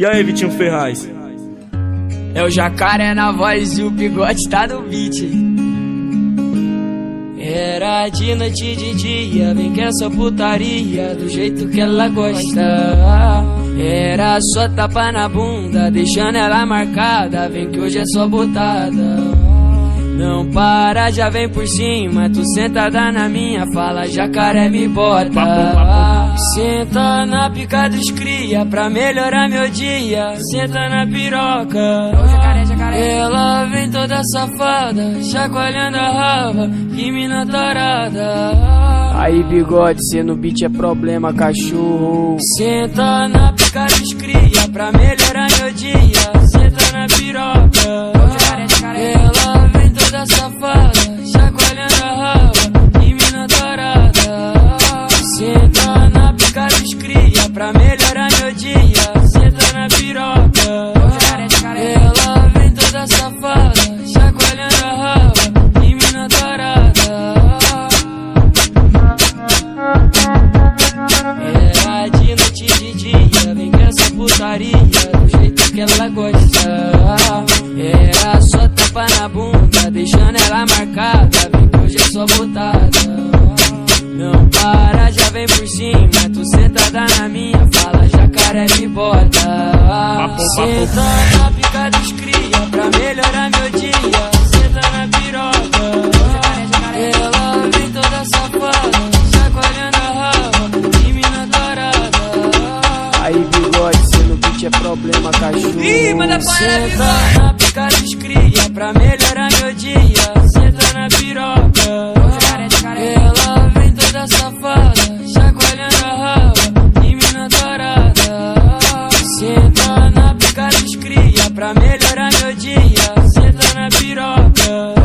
E aí, Vitinho Ferraz? É o jacaré na voz e o bigode tá no beat. Era de noite de dia, vem que essa putaria, do jeito que ela gosta. Era só tapa na bunda, deixando ela marcada, vem que hoje é só botada. Não para, já vem por cima. Tu sentada na minha fala, jacaré me bota. Senta na pica dos cria pra melhorar meu dia. Senta na piroca. Ela vem toda safada, chacoalhando a raba. Que mina tarada. Aí bigode, cê no beat é problema, cachorro. Senta na pica dos cria pra melhorar meu dia. Melhorar meu dia. Senta na piroca. Ela vem toda safada, chacoalhando a raba. Que mina tarada. Era de noite e de dia, vem com essa putaria, do jeito que ela gosta. Era só tapa na bunda, deixando ela marcada, vem que hoje é só botada. Jacaré me bota. Senta na pica dos cria, pra melhorar meu dia, senta na piroca. Ela vem toda safada, chacoalhando a raba, que mina tarada. Aí bigode, cê no beat é problema, cachorro. Senta na pica dos cria, pra melhorar meu dia, senta na piroca. Pra melhorar meu dia, senta na piroca.